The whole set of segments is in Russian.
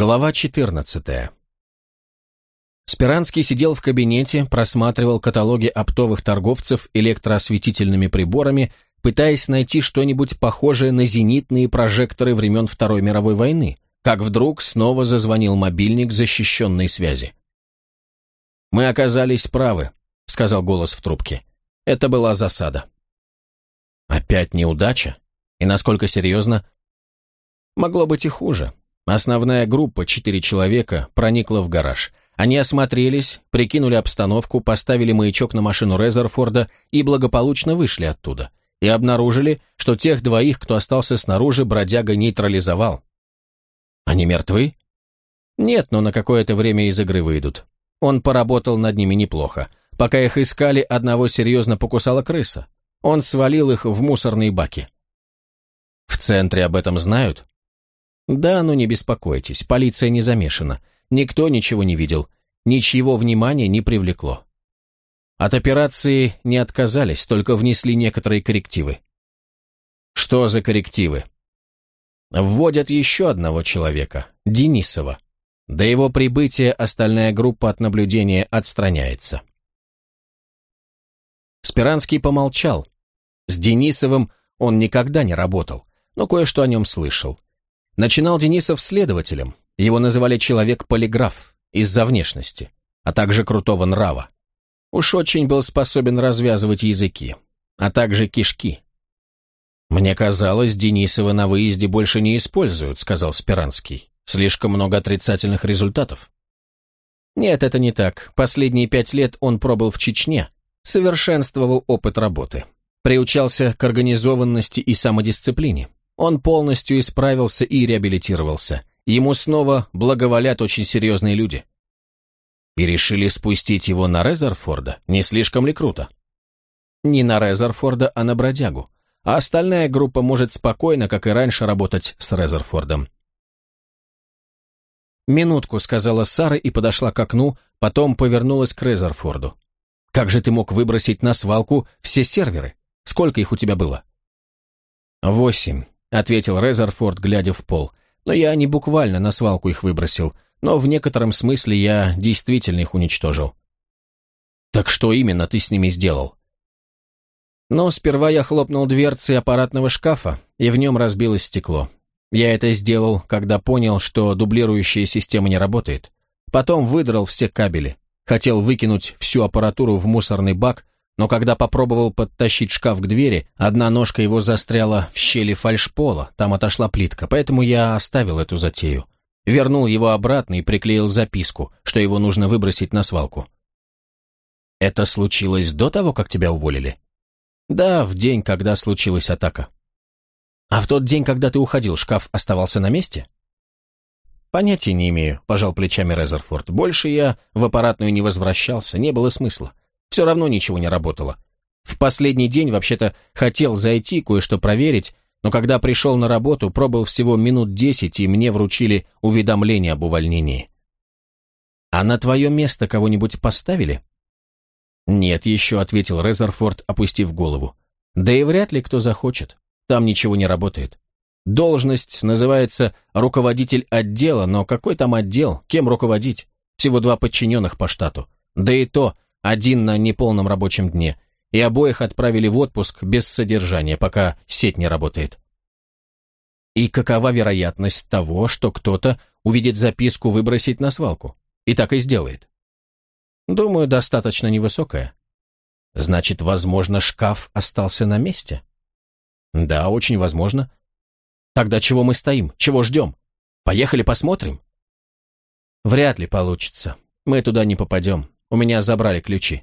Глава 14. Спиранский сидел в кабинете, просматривал каталоги оптовых торговцев электроосветительными приборами, пытаясь найти что-нибудь похожее на зенитные прожекторы времен Второй мировой войны, как вдруг снова зазвонил мобильник защищенной связи. «Мы оказались правы», — сказал голос в трубке. «Это была засада». «Опять неудача? И насколько серьезно?» «Могло быть и хуже», Основная группа, четыре человека, проникла в гараж. Они осмотрелись, прикинули обстановку, поставили маячок на машину Резерфорда и благополучно вышли оттуда. И обнаружили, что тех двоих, кто остался снаружи, бродяга нейтрализовал. Они мертвы? Нет, но на какое-то время из игры выйдут. Он поработал над ними неплохо. Пока их искали, одного серьезно покусала крыса. Он свалил их в мусорные баки. В центре об этом знают? Да, но не беспокойтесь, полиция не замешана. Никто ничего не видел. Ничего внимания не привлекло. От операции не отказались, только внесли некоторые коррективы. Что за коррективы? Вводят еще одного человека, Денисова. До его прибытия остальная группа от наблюдения отстраняется. Спиранский помолчал. С Денисовым он никогда не работал, но кое-что о нем слышал. Начинал Денисов следователем. Его называли «человек-полиграф» из-за внешности, а также крутого нрава. Уж очень был способен развязывать языки, а также кишки. «Мне казалось, Денисова на выезде больше не используют», — сказал Спиранский. «Слишком много отрицательных результатов». «Нет, это не так. Последние пять лет он пробыл в Чечне, совершенствовал опыт работы, приучался к организованности и самодисциплине. Он полностью исправился и реабилитировался. Ему снова благоволят очень серьезные люди. И решили спустить его на Резерфорда? Не слишком ли круто? Не на Резерфорда, а на бродягу. А остальная группа может спокойно, как и раньше, работать с Резерфордом. «Минутку», — сказала Сара и подошла к окну, потом повернулась к Резерфорду. «Как же ты мог выбросить на свалку все серверы? Сколько их у тебя было?» «Восемь. — ответил Резерфорд, глядя в пол. «Но я не буквально на свалку их выбросил, но в некотором смысле я действительно их уничтожил». «Так что именно ты с ними сделал?» Но сперва я хлопнул дверцы аппаратного шкафа, и в нем разбилось стекло. Я это сделал, когда понял, что дублирующая система не работает. Потом выдрал все кабели. Хотел выкинуть всю аппаратуру в мусорный бак, но когда попробовал подтащить шкаф к двери, одна ножка его застряла в щели фальшпола, там отошла плитка, поэтому я оставил эту затею. Вернул его обратно и приклеил записку, что его нужно выбросить на свалку. «Это случилось до того, как тебя уволили?» «Да, в день, когда случилась атака». «А в тот день, когда ты уходил, шкаф оставался на месте?» «Понятия не имею», – пожал плечами Резерфорд. «Больше я в аппаратную не возвращался, не было смысла. Все равно ничего не работало. В последний день вообще-то хотел зайти, кое-что проверить, но когда пришел на работу, пробыл всего минут десять, и мне вручили уведомление об увольнении. «А на твое место кого-нибудь поставили?» «Нет еще», — ответил Резерфорд, опустив голову. «Да и вряд ли кто захочет. Там ничего не работает. Должность называется руководитель отдела, но какой там отдел? Кем руководить? Всего два подчиненных по штату. Да и то один на неполном рабочем дне, и обоих отправили в отпуск без содержания, пока сеть не работает. И какова вероятность того, что кто-то увидит записку выбросить на свалку? И так и сделает. Думаю, достаточно невысокая. Значит, возможно, шкаф остался на месте? Да, очень возможно. Тогда чего мы стоим? Чего ждем? Поехали посмотрим? Вряд ли получится. Мы туда не попадем. У меня забрали ключи.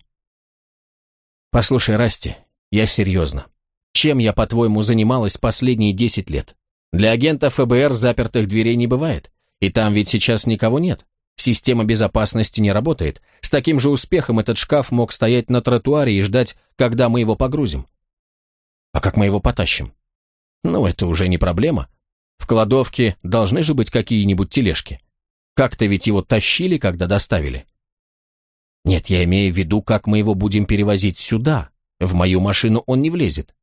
Послушай, Расти, я серьезно. Чем я, по-твоему, занималась последние десять лет? Для агента ФБР запертых дверей не бывает. И там ведь сейчас никого нет. Система безопасности не работает. С таким же успехом этот шкаф мог стоять на тротуаре и ждать, когда мы его погрузим. А как мы его потащим? Ну, это уже не проблема. В кладовке должны же быть какие-нибудь тележки. Как-то ведь его тащили, когда доставили. Нет, я имею в виду, как мы его будем перевозить сюда. В мою машину он не влезет.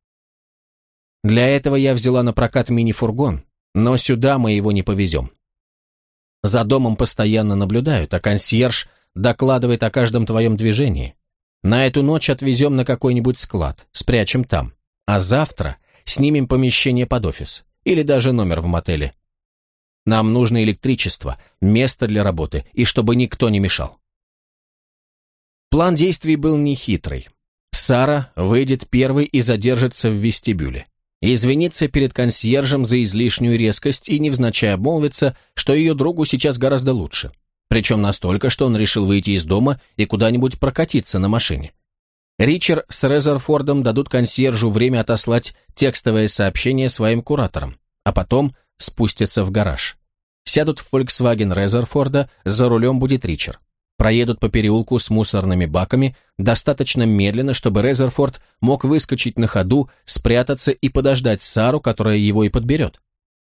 Для этого я взяла на прокат мини-фургон, но сюда мы его не повезем. За домом постоянно наблюдают, а консьерж докладывает о каждом твоем движении. На эту ночь отвезем на какой-нибудь склад, спрячем там. А завтра снимем помещение под офис. Или даже номер в мотеле. Нам нужно электричество, место для работы, и чтобы никто не мешал. План действий был нехитрый. Сара выйдет первой и задержится в вестибюле. Извинится перед консьержем за излишнюю резкость и невзначай обмолвится, что ее другу сейчас гораздо лучше. Причем настолько, что он решил выйти из дома и куда-нибудь прокатиться на машине. Ричард с Резерфордом дадут консьержу время отослать текстовое сообщение своим кураторам, а потом спустятся в гараж. Сядут в Volkswagen Резерфорда, за рулем будет Ричард. Проедут по переулку с мусорными баками достаточно медленно, чтобы Резерфорд мог выскочить на ходу, спрятаться и подождать Сару, которая его и подберет.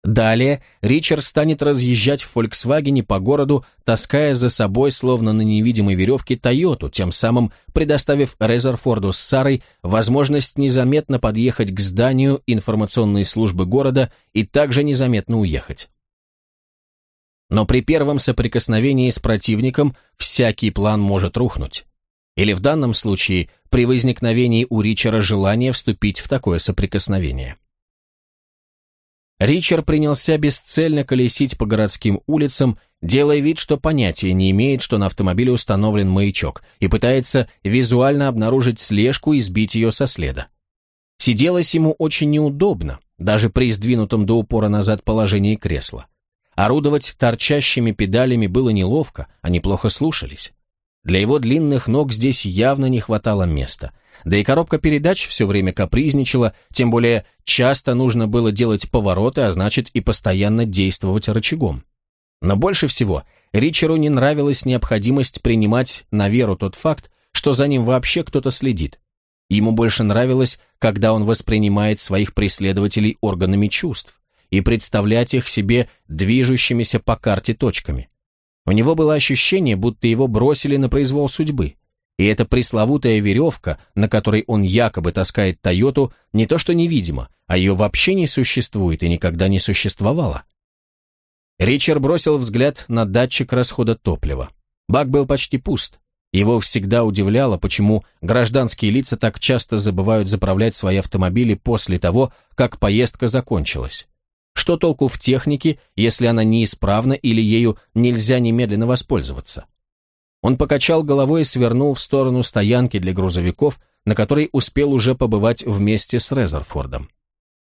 Далее Ричард станет разъезжать в «Фольксвагене» по городу, таская за собой, словно на невидимой веревке, «Тойоту», тем самым предоставив Резерфорду с Сарой возможность незаметно подъехать к зданию информационной службы города и также незаметно уехать. Но при первом соприкосновении с противником всякий план может рухнуть. Или в данном случае при возникновении у Ричера желания вступить в такое соприкосновение. Ричард принялся бесцельно колесить по городским улицам, делая вид, что понятия не имеет, что на автомобиле установлен маячок, и пытается визуально обнаружить слежку и сбить ее со следа. Сиделось ему очень неудобно, даже при сдвинутом до упора назад положении кресла. Орудовать торчащими педалями было неловко, они плохо слушались. Для его длинных ног здесь явно не хватало места – да и коробка передач все время капризничала, тем более часто нужно было делать повороты, а значит и постоянно действовать рычагом. Но больше всего Ричеру не нравилась необходимость принимать на веру тот факт, что за ним вообще кто-то следит. Ему больше нравилось, когда он воспринимает своих преследователей органами чувств и представлять их себе движущимися по карте точками. У него было ощущение, будто его бросили на произвол судьбы. И эта пресловутая веревка, на которой он якобы таскает Тойоту, не то что невидима, а ее вообще не существует и никогда не существовало. Ричард бросил взгляд на датчик расхода топлива. Бак был почти пуст. Его всегда удивляло, почему гражданские лица так часто забывают заправлять свои автомобили после того, как поездка закончилась. Что толку в технике, если она неисправна или ею нельзя немедленно воспользоваться? Он покачал головой и свернул в сторону стоянки для грузовиков, на которой успел уже побывать вместе с Резерфордом.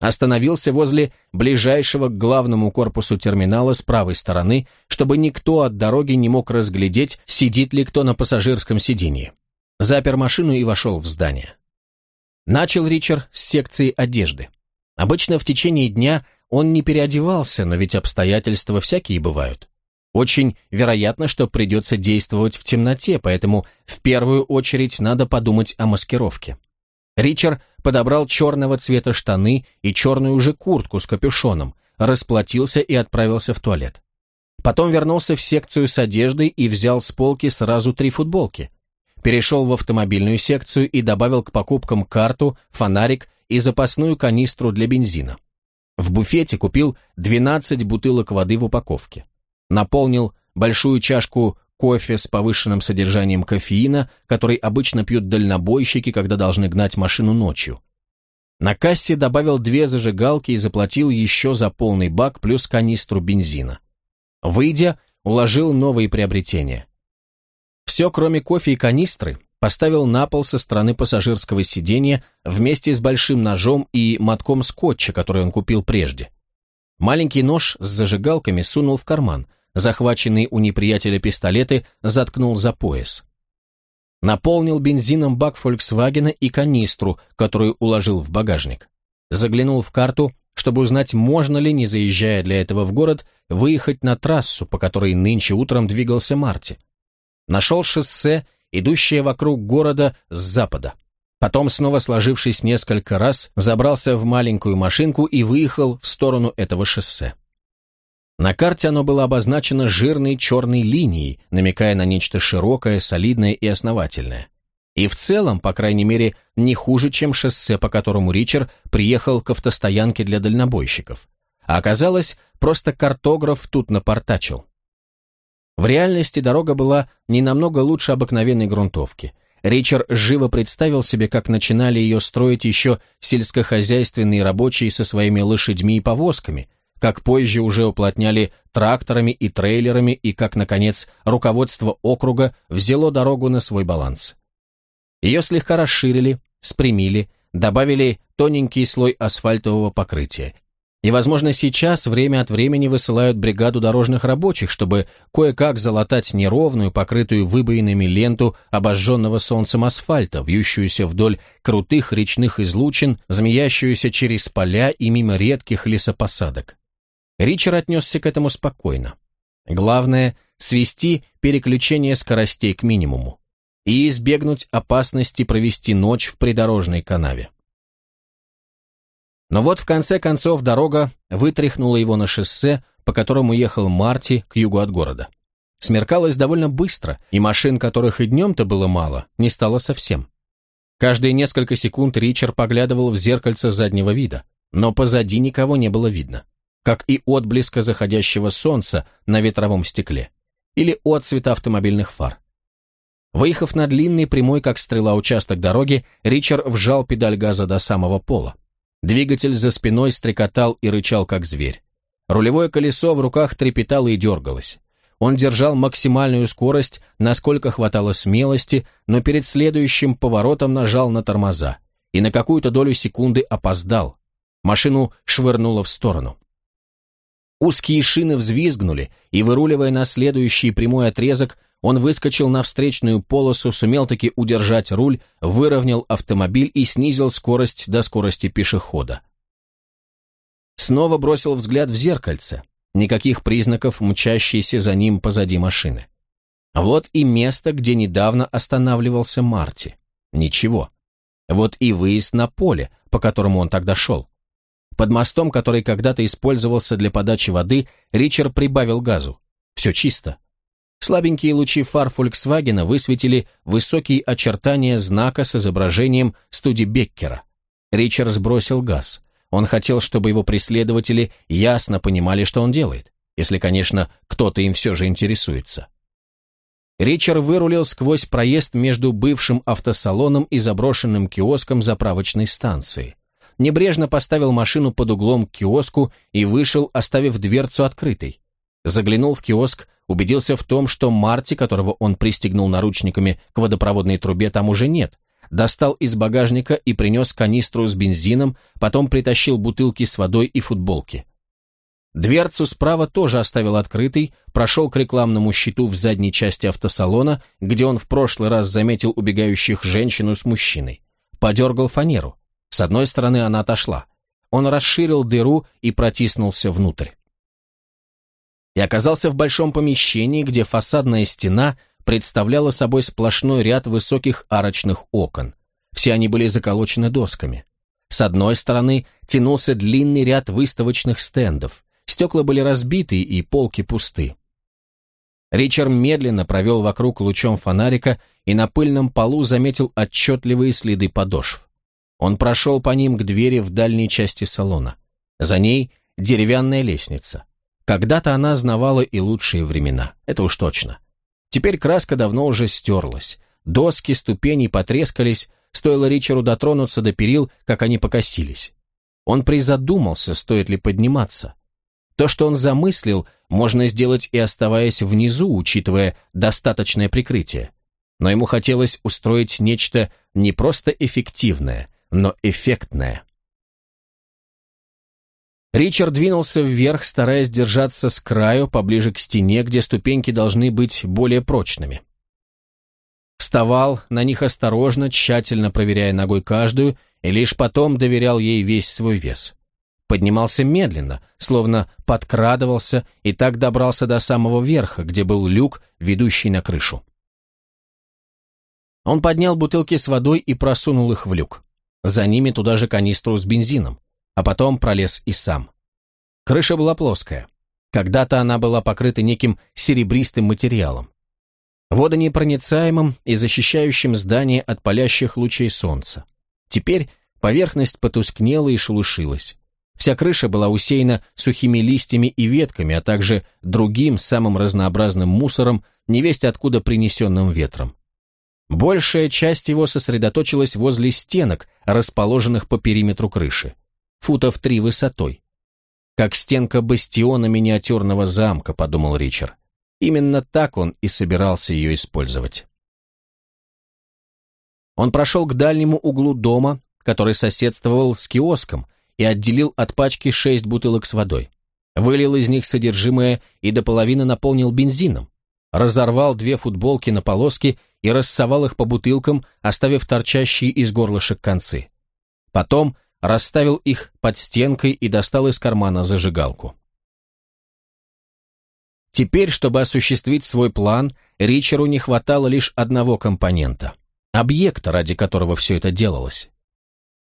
Остановился возле ближайшего к главному корпусу терминала с правой стороны, чтобы никто от дороги не мог разглядеть, сидит ли кто на пассажирском сиденье. Запер машину и вошел в здание. Начал Ричард с секции одежды. Обычно в течение дня он не переодевался, но ведь обстоятельства всякие бывают. Очень вероятно, что придется действовать в темноте, поэтому в первую очередь надо подумать о маскировке. Ричард подобрал черного цвета штаны и черную же куртку с капюшоном, расплатился и отправился в туалет. Потом вернулся в секцию с одеждой и взял с полки сразу три футболки. Перешел в автомобильную секцию и добавил к покупкам карту, фонарик и запасную канистру для бензина. В буфете купил 12 бутылок воды в упаковке наполнил большую чашку кофе с повышенным содержанием кофеина, который обычно пьют дальнобойщики, когда должны гнать машину ночью. На кассе добавил две зажигалки и заплатил еще за полный бак плюс канистру бензина. Выйдя, уложил новые приобретения. Все, кроме кофе и канистры, поставил на пол со стороны пассажирского сиденья вместе с большим ножом и мотком скотча, который он купил прежде. Маленький нож с зажигалками сунул в карман – захваченный у неприятеля пистолеты, заткнул за пояс. Наполнил бензином бак Фольксвагена и канистру, которую уложил в багажник. Заглянул в карту, чтобы узнать, можно ли, не заезжая для этого в город, выехать на трассу, по которой нынче утром двигался Марти. Нашел шоссе, идущее вокруг города с запада. Потом, снова сложившись несколько раз, забрался в маленькую машинку и выехал в сторону этого шоссе. На карте оно было обозначено жирной черной линией, намекая на нечто широкое, солидное и основательное. И в целом, по крайней мере, не хуже, чем шоссе, по которому Ричард приехал к автостоянке для дальнобойщиков. А оказалось, просто картограф тут напортачил. В реальности дорога была не намного лучше обыкновенной грунтовки. Ричард живо представил себе, как начинали ее строить еще сельскохозяйственные рабочие со своими лошадьми и повозками, как позже уже уплотняли тракторами и трейлерами и как, наконец, руководство округа взяло дорогу на свой баланс. Ее слегка расширили, спрямили, добавили тоненький слой асфальтового покрытия, и, возможно, сейчас время от времени высылают бригаду дорожных рабочих, чтобы кое-как залатать неровную, покрытую выбоинами ленту обожженного солнцем асфальта, вьющуюся вдоль крутых речных излучин, змеящуюся через поля и мимо редких лесопосадок. Ричард отнесся к этому спокойно. Главное — свести переключение скоростей к минимуму и избегнуть опасности провести ночь в придорожной канаве. Но вот в конце концов дорога вытряхнула его на шоссе, по которому ехал Марти к югу от города. Смеркалось довольно быстро, и машин, которых и днем-то было мало, не стало совсем. Каждые несколько секунд Ричард поглядывал в зеркальце заднего вида, но позади никого не было видно, как и отблеска заходящего солнца на ветровом стекле или отцвета автомобильных фар. Выехав на длинный, прямой, как стрела, участок дороги, Ричард вжал педаль газа до самого пола. Двигатель за спиной стрекотал и рычал, как зверь. Рулевое колесо в руках трепетало и дергалось. Он держал максимальную скорость, насколько хватало смелости, но перед следующим поворотом нажал на тормоза и на какую-то долю секунды опоздал. Машину швырнуло в сторону. Узкие шины взвизгнули, и, выруливая на следующий прямой отрезок, он выскочил на встречную полосу, сумел таки удержать руль, выровнял автомобиль и снизил скорость до скорости пешехода. Снова бросил взгляд в зеркальце. Никаких признаков мчащейся за ним позади машины. Вот и место, где недавно останавливался Марти. Ничего. Вот и выезд на поле, по которому он тогда шел. Под мостом, который когда-то использовался для подачи воды, Ричард прибавил газу. Все чисто. Слабенькие лучи фар Фольксвагена высветили высокие очертания знака с изображением студи Беккера. Ричард сбросил газ. Он хотел, чтобы его преследователи ясно понимали, что он делает, если, конечно, кто-то им все же интересуется. Ричард вырулил сквозь проезд между бывшим автосалоном и заброшенным киоском заправочной станции. Небрежно поставил машину под углом к киоску и вышел, оставив дверцу открытой. Заглянул в киоск, убедился в том, что Марти, которого он пристегнул наручниками к водопроводной трубе, там уже нет. Достал из багажника и принес канистру с бензином, потом притащил бутылки с водой и футболки. Дверцу справа тоже оставил открытой, прошел к рекламному щиту в задней части автосалона, где он в прошлый раз заметил убегающих женщину с мужчиной. Подергал фанеру. С одной стороны она отошла. Он расширил дыру и протиснулся внутрь и оказался в большом помещении, где фасадная стена представляла собой сплошной ряд высоких арочных окон. Все они были заколочены досками. С одной стороны тянулся длинный ряд выставочных стендов, стекла были разбиты и полки пусты. Ричард медленно провел вокруг лучом фонарика и на пыльном полу заметил отчетливые следы подошв. Он прошел по ним к двери в дальней части салона. За ней деревянная лестница. Когда-то она знавала и лучшие времена, это уж точно. Теперь краска давно уже стерлась, доски, ступени потрескались, стоило Ричару дотронуться до перил, как они покосились. Он призадумался, стоит ли подниматься. То, что он замыслил, можно сделать и оставаясь внизу, учитывая достаточное прикрытие. Но ему хотелось устроить нечто не просто эффективное, но эффектное. Ричард двинулся вверх, стараясь держаться с краю, поближе к стене, где ступеньки должны быть более прочными. Вставал на них осторожно, тщательно проверяя ногой каждую, и лишь потом доверял ей весь свой вес. Поднимался медленно, словно подкрадывался, и так добрался до самого верха, где был люк, ведущий на крышу. Он поднял бутылки с водой и просунул их в люк. За ними туда же канистру с бензином а потом пролез и сам. Крыша была плоская. Когда-то она была покрыта неким серебристым материалом. Водонепроницаемым и защищающим здание от палящих лучей солнца. Теперь поверхность потускнела и шелушилась. Вся крыша была усеяна сухими листьями и ветками, а также другим самым разнообразным мусором, невесть откуда принесенным ветром. Большая часть его сосредоточилась возле стенок, расположенных по периметру крыши, футов три высотой. «Как стенка бастиона миниатюрного замка», — подумал Ричард. Именно так он и собирался ее использовать. Он прошел к дальнему углу дома, который соседствовал с киоском, и отделил от пачки шесть бутылок с водой. Вылил из них содержимое и до половины наполнил бензином. Разорвал две футболки на полоски и рассовал их по бутылкам, оставив торчащие из горлышек концы. Потом расставил их под стенкой и достал из кармана зажигалку. Теперь, чтобы осуществить свой план, Ричеру не хватало лишь одного компонента – объекта, ради которого все это делалось.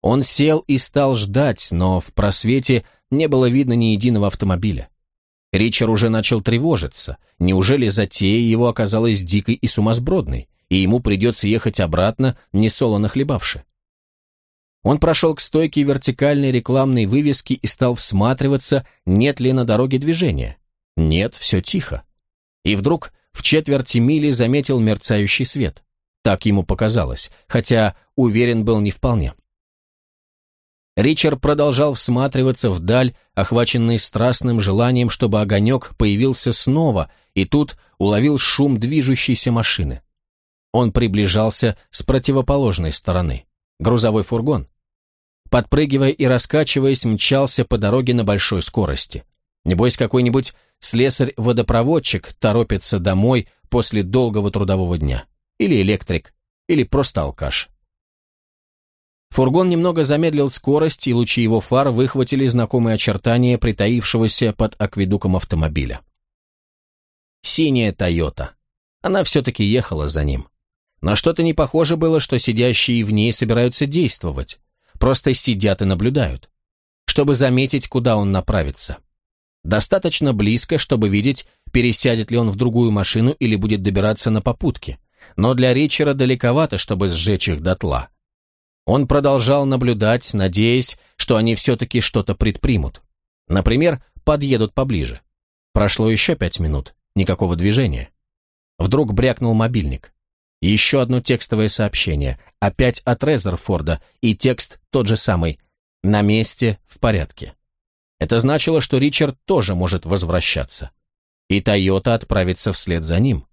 Он сел и стал ждать, но в просвете не было видно ни единого автомобиля. Ричард уже начал тревожиться. Неужели затея его оказалась дикой и сумасбродной, и ему придется ехать обратно, не солоно хлебавши? Он прошел к стойке вертикальной рекламной вывески и стал всматриваться, нет ли на дороге движения. Нет, все тихо. И вдруг в четверти мили заметил мерцающий свет. Так ему показалось, хотя уверен был не вполне. Ричард продолжал всматриваться вдаль, охваченный страстным желанием, чтобы огонек появился снова, и тут уловил шум движущейся машины. Он приближался с противоположной стороны. Грузовой фургон. Подпрыгивая и раскачиваясь, мчался по дороге на большой скорости. Небось, какой-нибудь слесарь-водопроводчик торопится домой после долгого трудового дня. Или электрик, или просто алкаш. Фургон немного замедлил скорость, и лучи его фар выхватили знакомые очертания притаившегося под акведуком автомобиля. Синяя «Тойота». Она все-таки ехала за ним. Но что-то не похоже было, что сидящие в ней собираются действовать. Просто сидят и наблюдают. Чтобы заметить, куда он направится. Достаточно близко, чтобы видеть, пересядет ли он в другую машину или будет добираться на попутке. Но для Ричера далековато, чтобы сжечь их дотла. Он продолжал наблюдать, надеясь, что они все-таки что-то предпримут. Например, подъедут поближе. Прошло еще пять минут, никакого движения. Вдруг брякнул мобильник. Еще одно текстовое сообщение, опять от Резерфорда, и текст тот же самый. На месте, в порядке. Это значило, что Ричард тоже может возвращаться. И Тойота отправится вслед за ним.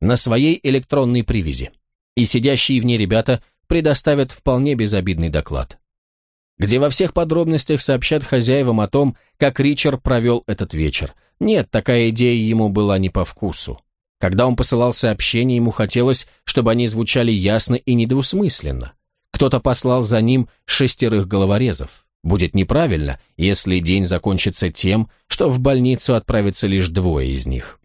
На своей электронной привязи. И сидящие в ней ребята предоставят вполне безобидный доклад, где во всех подробностях сообщат хозяевам о том, как Ричард провел этот вечер. Нет, такая идея ему была не по вкусу. Когда он посылал сообщения, ему хотелось, чтобы они звучали ясно и недвусмысленно. Кто-то послал за ним шестерых головорезов. Будет неправильно, если день закончится тем, что в больницу отправятся лишь двое из них.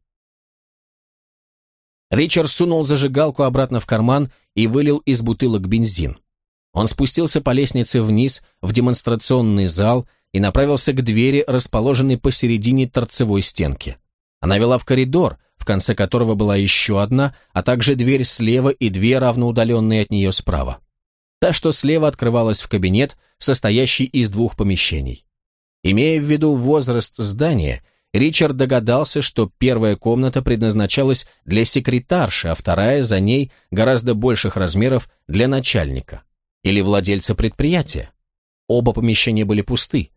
Ричард сунул зажигалку обратно в карман и вылил из бутылок бензин. Он спустился по лестнице вниз в демонстрационный зал и направился к двери, расположенной посередине торцевой стенки. Она вела в коридор, в конце которого была еще одна, а также дверь слева и две равноудаленные от нее справа. Та, что слева открывалась в кабинет, состоящий из двух помещений. Имея в виду возраст здания, Ричард догадался, что первая комната предназначалась для секретарши, а вторая за ней гораздо больших размеров для начальника или владельца предприятия. Оба помещения были пусты.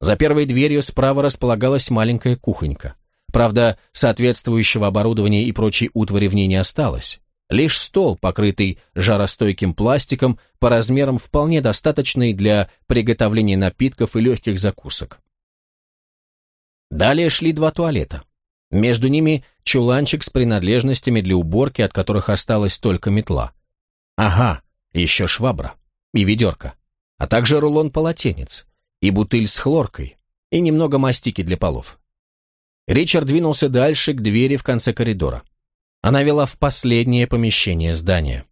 За первой дверью справа располагалась маленькая кухонька. Правда, соответствующего оборудования и прочей утвари в ней не осталось. Лишь стол, покрытый жаростойким пластиком, по размерам вполне достаточный для приготовления напитков и легких закусок. Далее шли два туалета. Между ними чуланчик с принадлежностями для уборки, от которых осталась только метла. Ага, еще швабра. И ведерко. А также рулон полотенец. И бутыль с хлоркой. И немного мастики для полов. Ричард двинулся дальше к двери в конце коридора. Она вела в последнее помещение здания.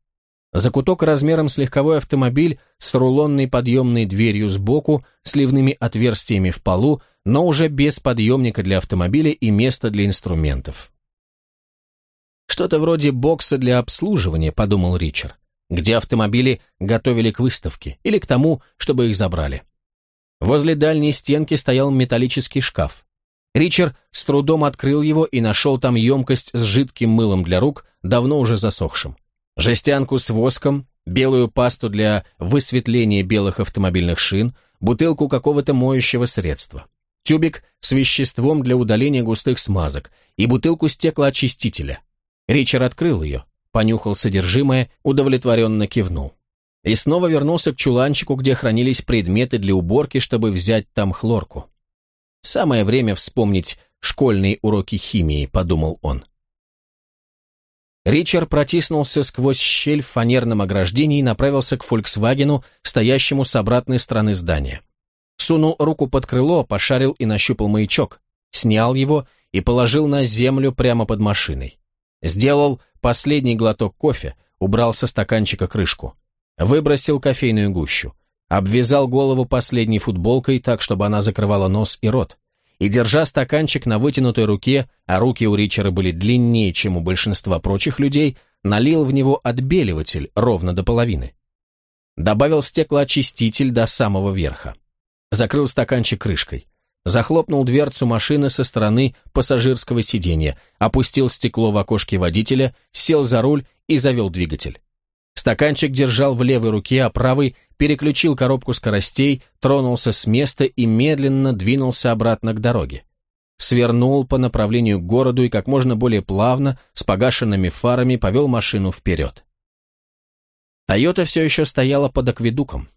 Закуток размером с легковой автомобиль с рулонной подъемной дверью сбоку, сливными отверстиями в полу, но уже без подъемника для автомобиля и места для инструментов. «Что-то вроде бокса для обслуживания», — подумал Ричард, где автомобили готовили к выставке или к тому, чтобы их забрали. Возле дальней стенки стоял металлический шкаф. Ричард с трудом открыл его и нашел там емкость с жидким мылом для рук, давно уже засохшим. Жестянку с воском, белую пасту для высветления белых автомобильных шин, бутылку какого-то моющего средства, тюбик с веществом для удаления густых смазок и бутылку стеклоочистителя. Ричард открыл ее, понюхал содержимое, удовлетворенно кивнул. И снова вернулся к чуланчику, где хранились предметы для уборки, чтобы взять там хлорку. Самое время вспомнить школьные уроки химии, подумал он. Ричард протиснулся сквозь щель в фанерном ограждении и направился к «Фольксвагену», стоящему с обратной стороны здания. Сунул руку под крыло, пошарил и нащупал маячок, снял его и положил на землю прямо под машиной. Сделал последний глоток кофе, убрал со стаканчика крышку. Выбросил кофейную гущу. Обвязал голову последней футболкой так, чтобы она закрывала нос и рот и, держа стаканчик на вытянутой руке, а руки у Ричера были длиннее, чем у большинства прочих людей, налил в него отбеливатель ровно до половины. Добавил стеклоочиститель до самого верха. Закрыл стаканчик крышкой. Захлопнул дверцу машины со стороны пассажирского сиденья, опустил стекло в окошке водителя, сел за руль и завел двигатель. Стаканчик держал в левой руке, а правый переключил коробку скоростей, тронулся с места и медленно двинулся обратно к дороге. Свернул по направлению к городу и как можно более плавно, с погашенными фарами, повел машину вперед. Тойота все еще стояла под акведуком.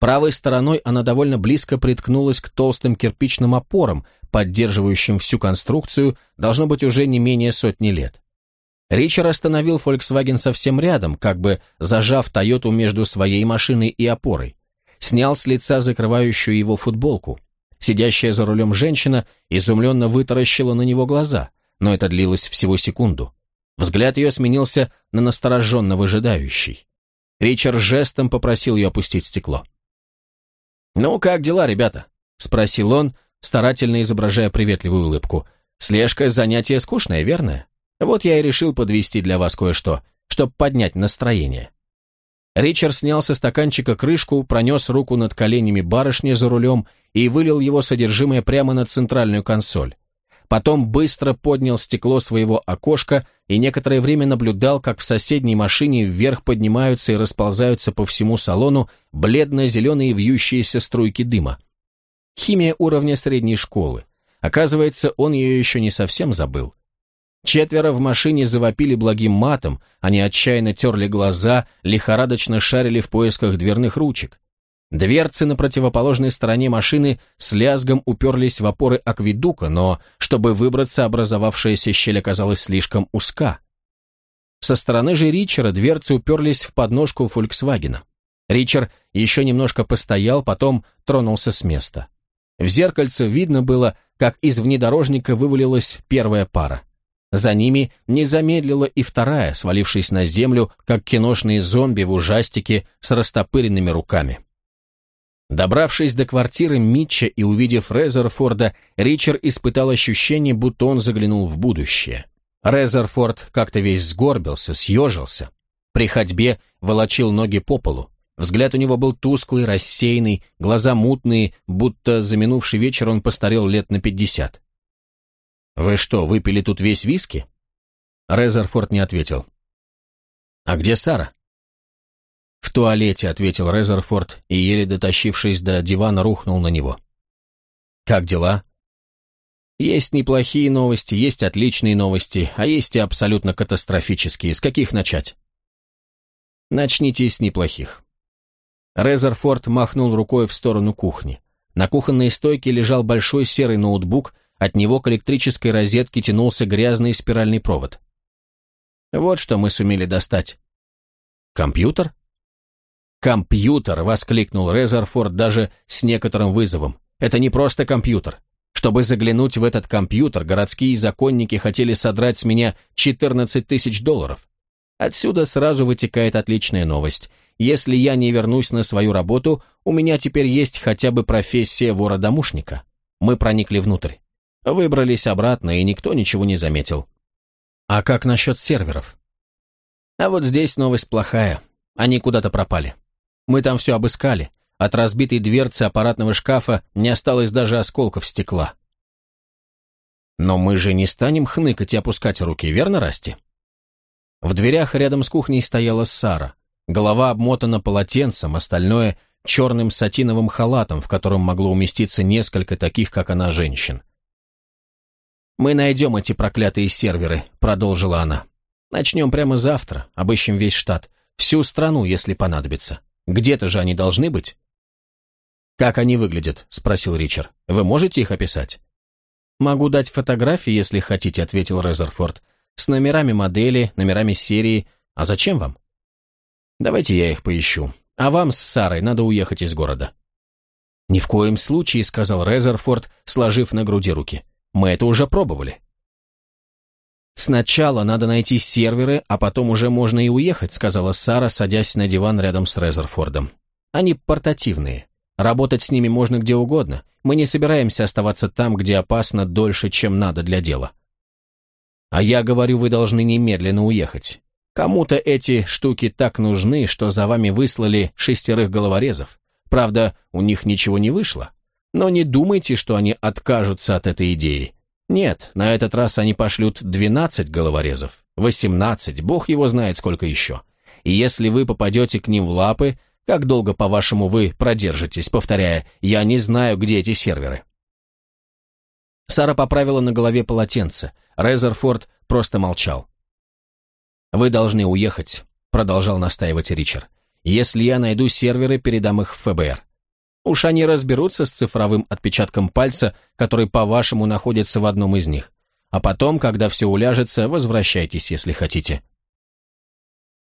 Правой стороной она довольно близко приткнулась к толстым кирпичным опорам, поддерживающим всю конструкцию, должно быть уже не менее сотни лет. Ричард остановил Volkswagen совсем рядом, как бы зажав Тойоту между своей машиной и опорой. Снял с лица закрывающую его футболку. Сидящая за рулем женщина изумленно вытаращила на него глаза, но это длилось всего секунду. Взгляд ее сменился на настороженно выжидающий. Ричард жестом попросил ее опустить стекло. «Ну, как дела, ребята?» — спросил он, старательно изображая приветливую улыбку. «Слежка — занятие скучное, верно?» Вот я и решил подвести для вас кое-что, чтобы поднять настроение. Ричард снял со стаканчика крышку, пронес руку над коленями барышни за рулем и вылил его содержимое прямо на центральную консоль. Потом быстро поднял стекло своего окошка и некоторое время наблюдал, как в соседней машине вверх поднимаются и расползаются по всему салону бледно-зеленые вьющиеся струйки дыма. Химия уровня средней школы. Оказывается, он ее еще не совсем забыл. Четверо в машине завопили благим матом, они отчаянно терли глаза, лихорадочно шарили в поисках дверных ручек. Дверцы на противоположной стороне машины с лязгом уперлись в опоры акведука, но, чтобы выбраться, образовавшаяся щель оказалась слишком узка. Со стороны же Ричера дверцы уперлись в подножку Фольксвагена. Ричард еще немножко постоял, потом тронулся с места. В зеркальце видно было, как из внедорожника вывалилась первая пара. За ними не замедлила и вторая, свалившись на землю, как киношные зомби в ужастике с растопыренными руками. Добравшись до квартиры Митча и увидев Резерфорда, Ричард испытал ощущение, будто он заглянул в будущее. Резерфорд как-то весь сгорбился, съежился. При ходьбе волочил ноги по полу. Взгляд у него был тусклый, рассеянный, глаза мутные, будто за минувший вечер он постарел лет на пятьдесят. «Вы что, выпили тут весь виски?» Резерфорд не ответил. «А где Сара?» «В туалете», — ответил Резерфорд, и, еле дотащившись до дивана, рухнул на него. «Как дела?» «Есть неплохие новости, есть отличные новости, а есть и абсолютно катастрофические. С каких начать?» «Начните с неплохих». Резерфорд махнул рукой в сторону кухни. На кухонной стойке лежал большой серый ноутбук, от него к электрической розетке тянулся грязный спиральный провод. Вот что мы сумели достать. Компьютер? Компьютер, воскликнул Резерфорд даже с некоторым вызовом. Это не просто компьютер. Чтобы заглянуть в этот компьютер, городские законники хотели содрать с меня 14 тысяч долларов. Отсюда сразу вытекает отличная новость. Если я не вернусь на свою работу, у меня теперь есть хотя бы профессия вора-домушника. Мы проникли внутрь. Выбрались обратно, и никто ничего не заметил. А как насчет серверов? А вот здесь новость плохая. Они куда-то пропали. Мы там все обыскали. От разбитой дверцы аппаратного шкафа не осталось даже осколков стекла. Но мы же не станем хныкать и опускать руки, верно, Расти? В дверях рядом с кухней стояла Сара. Голова обмотана полотенцем, остальное — черным сатиновым халатом, в котором могло уместиться несколько таких, как она, женщин. «Мы найдем эти проклятые серверы», — продолжила она. «Начнем прямо завтра, обыщем весь штат, всю страну, если понадобится. Где-то же они должны быть». «Как они выглядят?» — спросил Ричард. «Вы можете их описать?» «Могу дать фотографии, если хотите», — ответил Резерфорд. «С номерами модели, номерами серии. А зачем вам?» «Давайте я их поищу. А вам с Сарой надо уехать из города». «Ни в коем случае», — сказал Резерфорд, сложив на груди руки. «Мы это уже пробовали». «Сначала надо найти серверы, а потом уже можно и уехать», — сказала Сара, садясь на диван рядом с Резерфордом. «Они портативные. Работать с ними можно где угодно. Мы не собираемся оставаться там, где опасно дольше, чем надо для дела. А я говорю, вы должны немедленно уехать. Кому-то эти штуки так нужны, что за вами выслали шестерых головорезов. Правда, у них ничего не вышло. Но не думайте, что они откажутся от этой идеи. Нет, на этот раз они пошлют 12 головорезов, 18, бог его знает сколько еще. И если вы попадете к ним в лапы, как долго, по-вашему, вы продержитесь, повторяя «я не знаю, где эти серверы»?» Сара поправила на голове полотенце. Резерфорд просто молчал. «Вы должны уехать», — продолжал настаивать Ричард. «Если я найду серверы, передам их в ФБР. Уж они разберутся с цифровым отпечатком пальца, который, по-вашему, находится в одном из них. А потом, когда все уляжется, возвращайтесь, если хотите.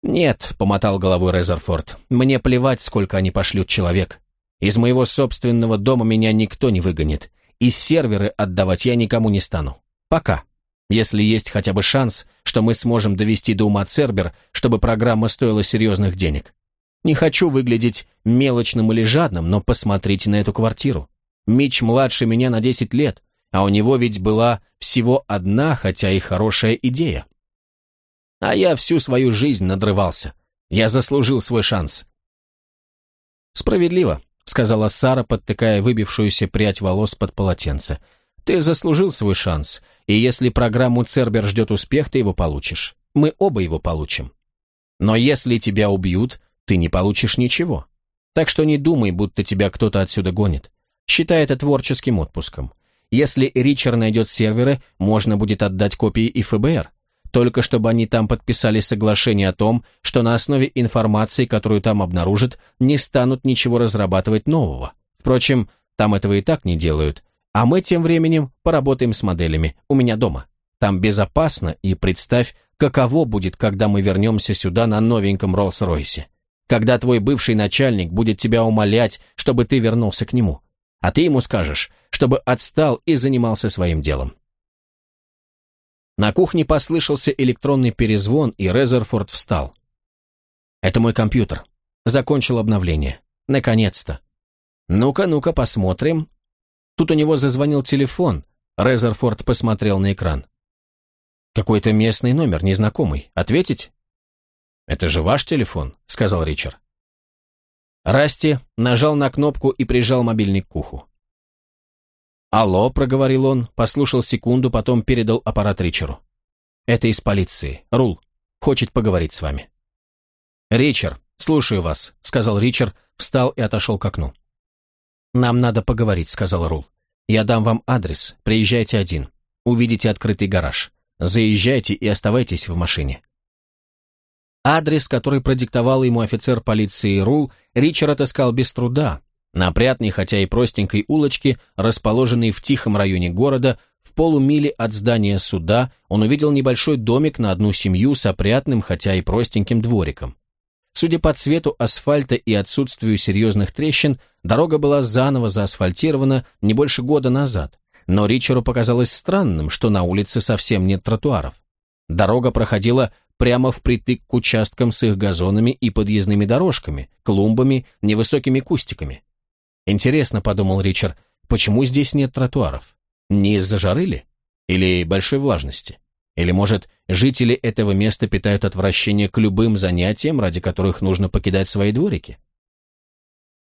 «Нет», — помотал головой Резерфорд, — «мне плевать, сколько они пошлют человек. Из моего собственного дома меня никто не выгонит, и серверы отдавать я никому не стану. Пока. Если есть хотя бы шанс, что мы сможем довести до ума Цербер, чтобы программа стоила серьезных денег. Не хочу выглядеть мелочным или жадным, но посмотрите на эту квартиру. Мич младше меня на 10 лет, а у него ведь была всего одна, хотя и хорошая идея. А я всю свою жизнь надрывался. Я заслужил свой шанс. «Справедливо», — сказала Сара, подтыкая выбившуюся прядь волос под полотенце. «Ты заслужил свой шанс, и если программу Цербер ждет успех, ты его получишь. Мы оба его получим. Но если тебя убьют, ты не получишь ничего. Так что не думай, будто тебя кто-то отсюда гонит. Считай это творческим отпуском. Если Ричард найдет серверы, можно будет отдать копии и ФБР только чтобы они там подписали соглашение о том, что на основе информации, которую там обнаружат, не станут ничего разрабатывать нового. Впрочем, там этого и так не делают. А мы тем временем поработаем с моделями у меня дома. Там безопасно, и представь, каково будет, когда мы вернемся сюда на новеньком Роллс-Ройсе. Когда твой бывший начальник будет тебя умолять, чтобы ты вернулся к нему. А ты ему скажешь, чтобы отстал и занимался своим делом. На кухне послышался электронный перезвон, и Резерфорд встал. «Это мой компьютер. Закончил обновление. Наконец-то. Ну-ка, ну-ка, посмотрим». Тут у него зазвонил телефон. Резерфорд посмотрел на экран. «Какой-то местный номер, незнакомый. Ответить?» «Это же ваш телефон», — сказал Ричард. Расти нажал на кнопку и прижал мобильник к уху. «Алло», — проговорил он, послушал секунду, потом передал аппарат Ричеру. «Это из полиции. Рул. Хочет поговорить с вами». «Ричард, слушаю вас», — сказал Ричард, встал и отошел к окну. «Нам надо поговорить», — сказал Рул. «Я дам вам адрес. Приезжайте один. Увидите открытый гараж. Заезжайте и оставайтесь в машине». Адрес, который продиктовал ему офицер полиции Рул, Ричард отыскал без труда, на опрятной, хотя и простенькой улочке, расположенной в тихом районе города, в полумиле от здания суда, он увидел небольшой домик на одну семью с опрятным, хотя и простеньким двориком. Судя по цвету асфальта и отсутствию серьезных трещин, дорога была заново заасфальтирована не больше года назад, но Ричеру показалось странным, что на улице совсем нет тротуаров. Дорога проходила прямо впритык к участкам с их газонами и подъездными дорожками, клумбами, невысокими кустиками. Интересно, подумал Ричард, почему здесь нет тротуаров? Не из-за жары ли? Или большой влажности? Или, может, жители этого места питают отвращение к любым занятиям, ради которых нужно покидать свои дворики?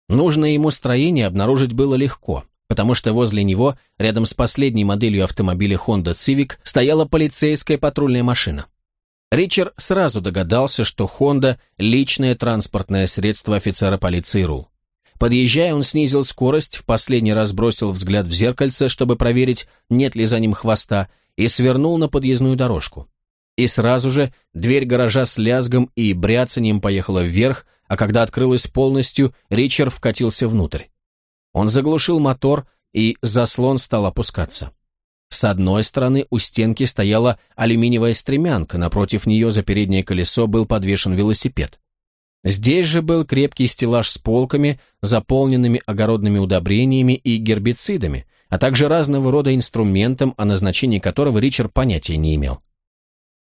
Нужное ему строение обнаружить было легко, потому что возле него, рядом с последней моделью автомобиля Honda Civic, стояла полицейская патрульная машина. Ричард сразу догадался, что Honda – личное транспортное средство офицера полиции РУЛ. Подъезжая, он снизил скорость, в последний раз бросил взгляд в зеркальце, чтобы проверить, нет ли за ним хвоста, и свернул на подъездную дорожку. И сразу же дверь гаража с лязгом и бряцанием поехала вверх, а когда открылась полностью, Ричард вкатился внутрь. Он заглушил мотор, и заслон стал опускаться. С одной стороны у стенки стояла алюминиевая стремянка, напротив нее за переднее колесо был подвешен велосипед. Здесь же был крепкий стеллаж с полками, заполненными огородными удобрениями и гербицидами, а также разного рода инструментом, о назначении которого Ричард понятия не имел.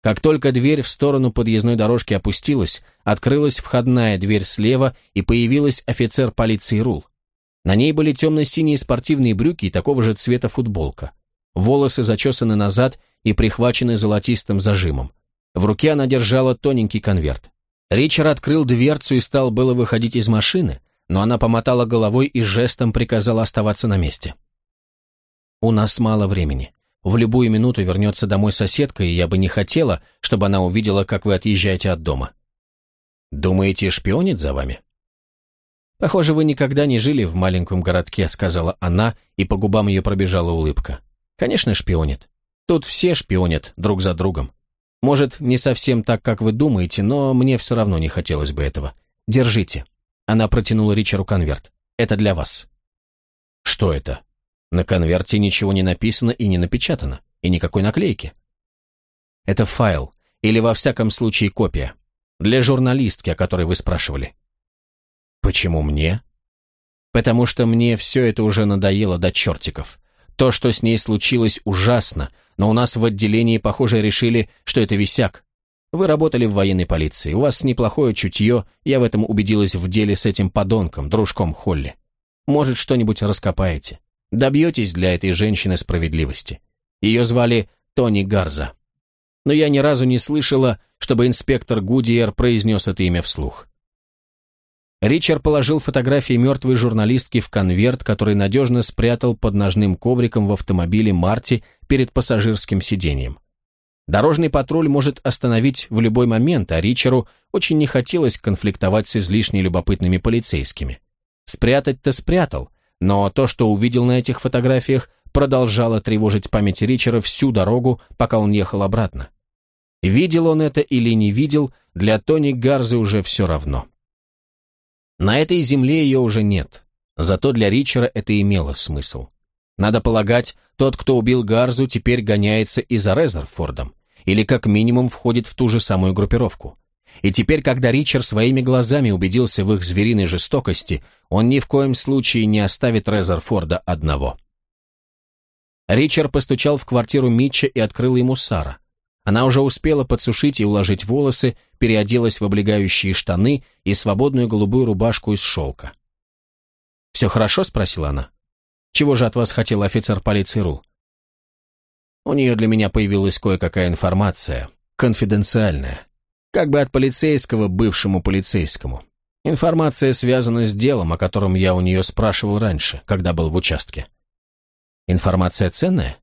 Как только дверь в сторону подъездной дорожки опустилась, открылась входная дверь слева и появилась офицер полиции Рул. На ней были темно-синие спортивные брюки и такого же цвета футболка. Волосы зачесаны назад и прихвачены золотистым зажимом. В руке она держала тоненький конверт. Ричард открыл дверцу и стал было выходить из машины, но она помотала головой и жестом приказала оставаться на месте. «У нас мало времени. В любую минуту вернется домой соседка, и я бы не хотела, чтобы она увидела, как вы отъезжаете от дома». «Думаете, шпионит за вами?» «Похоже, вы никогда не жили в маленьком городке», — сказала она, и по губам ее пробежала улыбка. «Конечно, шпионит. Тут все шпионят друг за другом. Может, не совсем так, как вы думаете, но мне все равно не хотелось бы этого. Держите». Она протянула Ричару конверт. «Это для вас». «Что это?» На конверте ничего не написано и не напечатано, и никакой наклейки. Это файл, или во всяком случае копия, для журналистки, о которой вы спрашивали. Почему мне? Потому что мне все это уже надоело до чертиков. То, что с ней случилось, ужасно, но у нас в отделении, похоже, решили, что это висяк. Вы работали в военной полиции, у вас неплохое чутье, я в этом убедилась в деле с этим подонком, дружком Холли. Может, что-нибудь раскопаете. Добьетесь для этой женщины справедливости. Ее звали Тони Гарза. Но я ни разу не слышала, чтобы инспектор Гудиер произнес это имя вслух. Ричард положил фотографии мертвой журналистки в конверт, который надежно спрятал под ножным ковриком в автомобиле Марти перед пассажирским сиденьем. Дорожный патруль может остановить в любой момент, а Ричеру очень не хотелось конфликтовать с излишне любопытными полицейскими. Спрятать-то спрятал, но то, что увидел на этих фотографиях, продолжало тревожить память Ричера всю дорогу, пока он ехал обратно. Видел он это или не видел, для Тони Гарзы уже все равно. На этой земле ее уже нет. Зато для Ричера это имело смысл. Надо полагать, тот, кто убил Гарзу, теперь гоняется и за Резерфордом, или как минимум входит в ту же самую группировку. И теперь, когда Ричард своими глазами убедился в их звериной жестокости, он ни в коем случае не оставит Резерфорда одного. Ричард постучал в квартиру Митча и открыл ему Сара. Она уже успела подсушить и уложить волосы, переоделась в облегающие штаны и свободную голубую рубашку из шелка. «Все хорошо?» — спросила она. «Чего же от вас хотел офицер полиции РУ?» «У нее для меня появилась кое-какая информация, конфиденциальная, как бы от полицейского бывшему полицейскому. Информация связана с делом, о котором я у нее спрашивал раньше, когда был в участке». «Информация ценная?»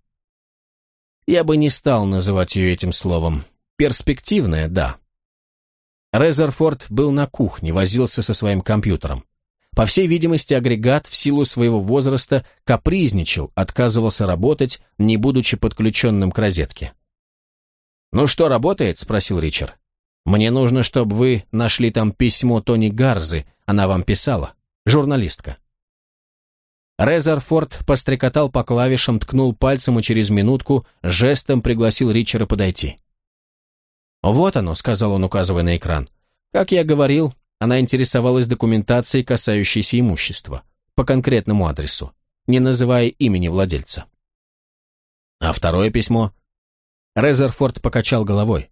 Я бы не стал называть ее этим словом. Перспективная, да. Резерфорд был на кухне, возился со своим компьютером. По всей видимости, агрегат в силу своего возраста капризничал, отказывался работать, не будучи подключенным к розетке. «Ну что, работает?» — спросил Ричард. «Мне нужно, чтобы вы нашли там письмо Тони Гарзы, она вам писала. Журналистка». Резерфорд пострекотал по клавишам, ткнул пальцем и через минутку жестом пригласил Ричера подойти. «Вот оно», — сказал он, указывая на экран. «Как я говорил, она интересовалась документацией, касающейся имущества, по конкретному адресу, не называя имени владельца». «А второе письмо?» Резерфорд покачал головой.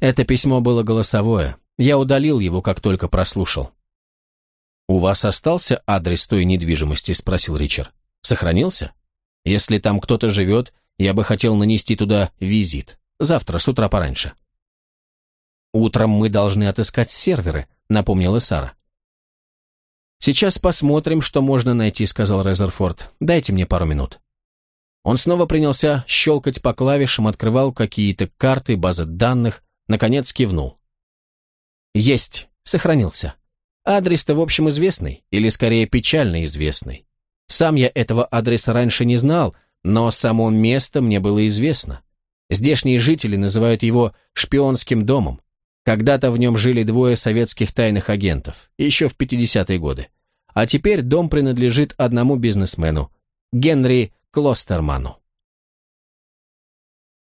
«Это письмо было голосовое. Я удалил его, как только прослушал. «У вас остался адрес той недвижимости?» – спросил Ричард. «Сохранился? Если там кто-то живет, я бы хотел нанести туда визит. Завтра, с утра пораньше». «Утром мы должны отыскать серверы», – напомнила Сара. «Сейчас посмотрим, что можно найти», — сказал Резерфорд. «Дайте мне пару минут». Он снова принялся щелкать по клавишам, открывал какие-то карты, базы данных, наконец кивнул. «Есть, сохранился. Адрес-то, в общем, известный, или скорее печально известный. Сам я этого адреса раньше не знал, но само место мне было известно. Здешние жители называют его шпионским домом. Когда-то в нем жили двое советских тайных агентов, еще в 50-е годы. А теперь дом принадлежит одному бизнесмену, Генри Клостерману.